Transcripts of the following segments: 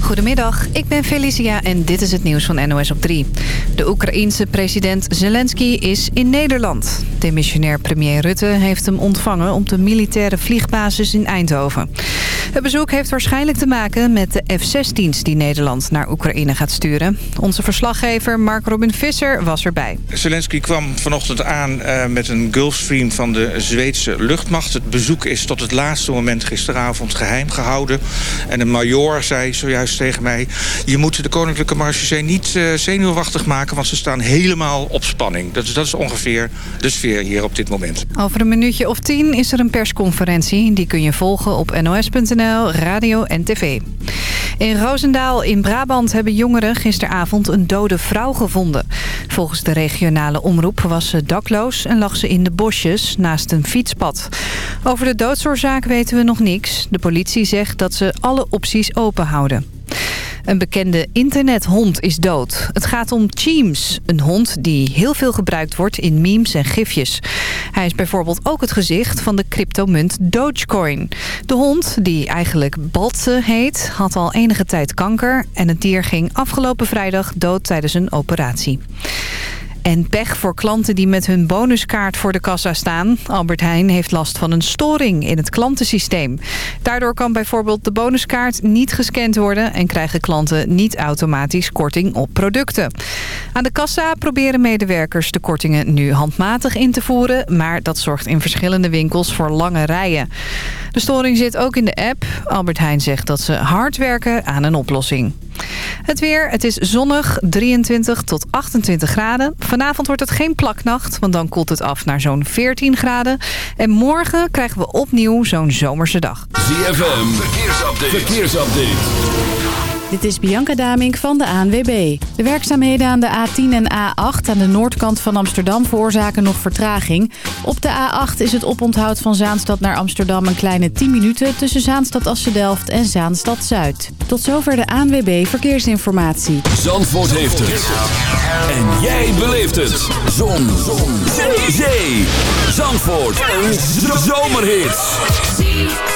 Goedemiddag, ik ben Felicia en dit is het nieuws van NOS op 3. De Oekraïense president Zelensky is in Nederland. Demissionair premier Rutte heeft hem ontvangen op de militaire vliegbasis in Eindhoven. Het bezoek heeft waarschijnlijk te maken met de F-16's die Nederland naar Oekraïne gaat sturen. Onze verslaggever Mark Robin Visser was erbij. Zelensky kwam vanochtend aan uh, met een Gulfstream van de Zweedse luchtmacht. Het bezoek is tot het laatste moment gisteravond geheim gehouden. En de major zei zojuist tegen mij... je moet de Koninklijke Marechaussee niet uh, zenuwachtig maken... want ze staan helemaal op spanning. Dat is, dat is ongeveer de sfeer hier op dit moment. Over een minuutje of tien is er een persconferentie. Die kun je volgen op nos.nl, radio en tv. In Roosendaal in Brabant hebben jongeren gisteravond een dode vrouw gevonden. Volgens de regionale omroep was ze dakloos en lag ze in de bosjes naast een fietspad. Over de doodsoorzaak weten we nog niks. De politie zegt dat ze alle opties open houden. Een bekende internethond is dood. Het gaat om Cheems, een hond die heel veel gebruikt wordt in memes en gifjes. Hij is bijvoorbeeld ook het gezicht van de cryptomunt Dogecoin. De hond, die eigenlijk Baltse heet, had al enige tijd kanker... en het dier ging afgelopen vrijdag dood tijdens een operatie. En pech voor klanten die met hun bonuskaart voor de kassa staan. Albert Heijn heeft last van een storing in het klantensysteem. Daardoor kan bijvoorbeeld de bonuskaart niet gescand worden... en krijgen klanten niet automatisch korting op producten. Aan de kassa proberen medewerkers de kortingen nu handmatig in te voeren... maar dat zorgt in verschillende winkels voor lange rijen. De storing zit ook in de app. Albert Heijn zegt dat ze hard werken aan een oplossing. Het weer, het is zonnig, 23 tot 28 graden. Vanavond wordt het geen plaknacht, want dan koelt het af naar zo'n 14 graden. En morgen krijgen we opnieuw zo'n zomerse dag. ZFM, verkeersupdate. verkeersupdate. Dit is Bianca Damink van de ANWB. De werkzaamheden aan de A10 en A8 aan de noordkant van Amsterdam veroorzaken nog vertraging. Op de A8 is het oponthoud van Zaanstad naar Amsterdam een kleine 10 minuten... tussen Zaanstad-Assendelft en Zaanstad-Zuid. Tot zover de ANWB Verkeersinformatie. Zandvoort heeft het. En jij beleeft het. Zon. Zon. Zee. Zandvoort. Een zomerhit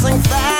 passing fast.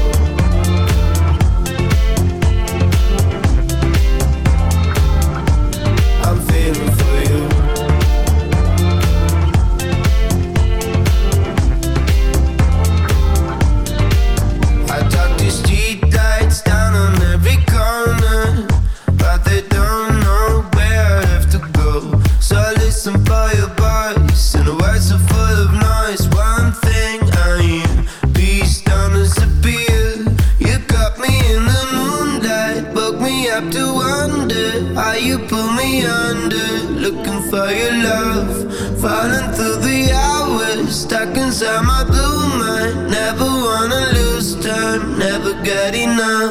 enough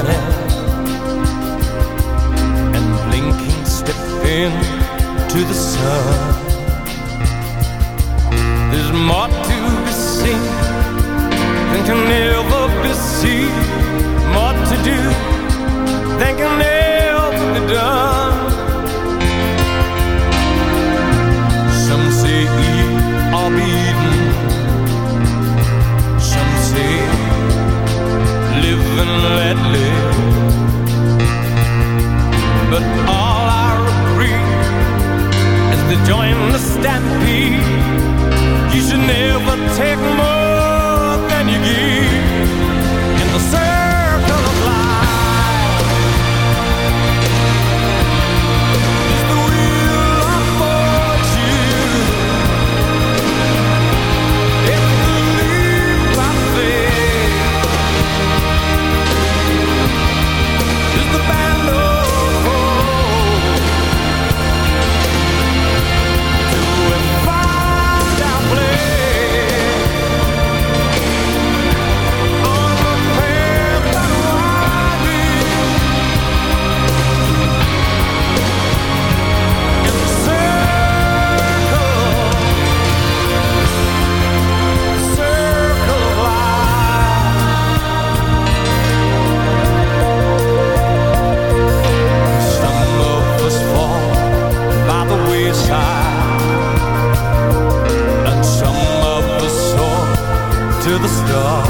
shining and blinking step into the sun. There's more to be seen than can ever be seen, more to do than can ever be done. Some say E, I'll be But all join the stampede. You should never take more. door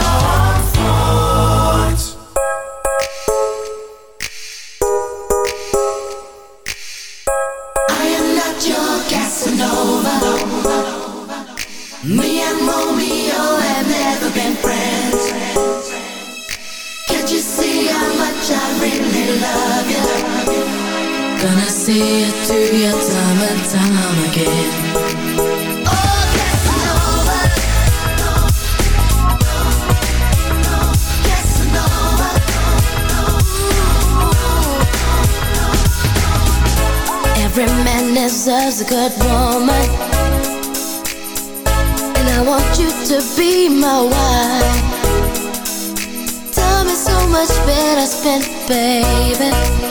see it time and time again Oh Every man deserves a good woman. And I want you to be my wife. Time is so much better spent, baby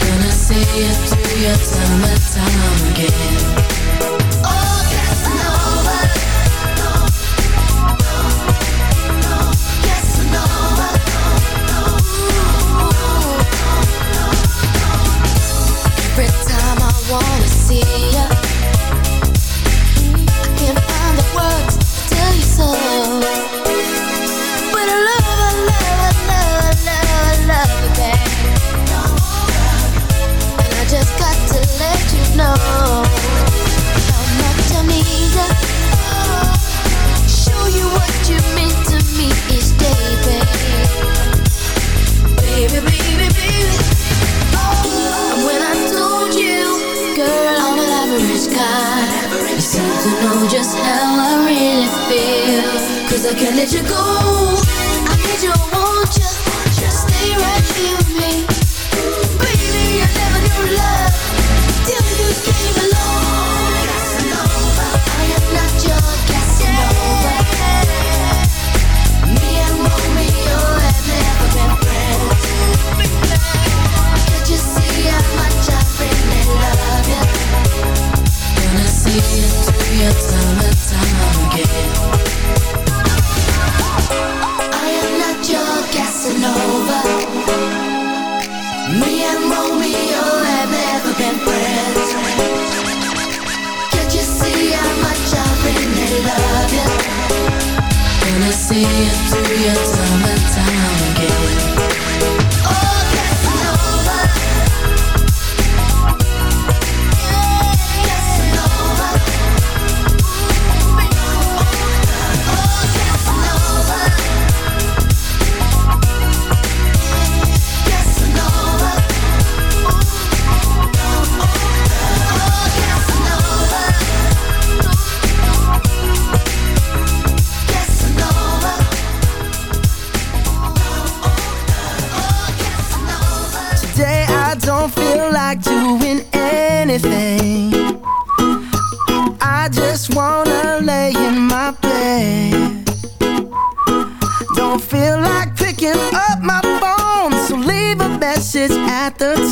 Gonna see you through your summertime again.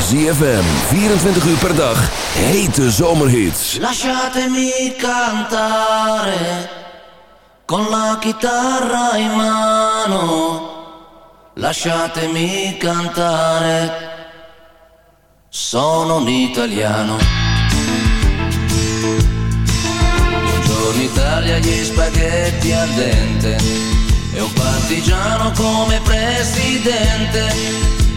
ZFM, 24 uur per dag. Hete zomerhits. Lasciatemi cantare con la chitarra in mano. Lasciatemi cantare. Sono un italiano. Buongiorno Italia, gli spaghetti al dente. E un partigiano come presidente.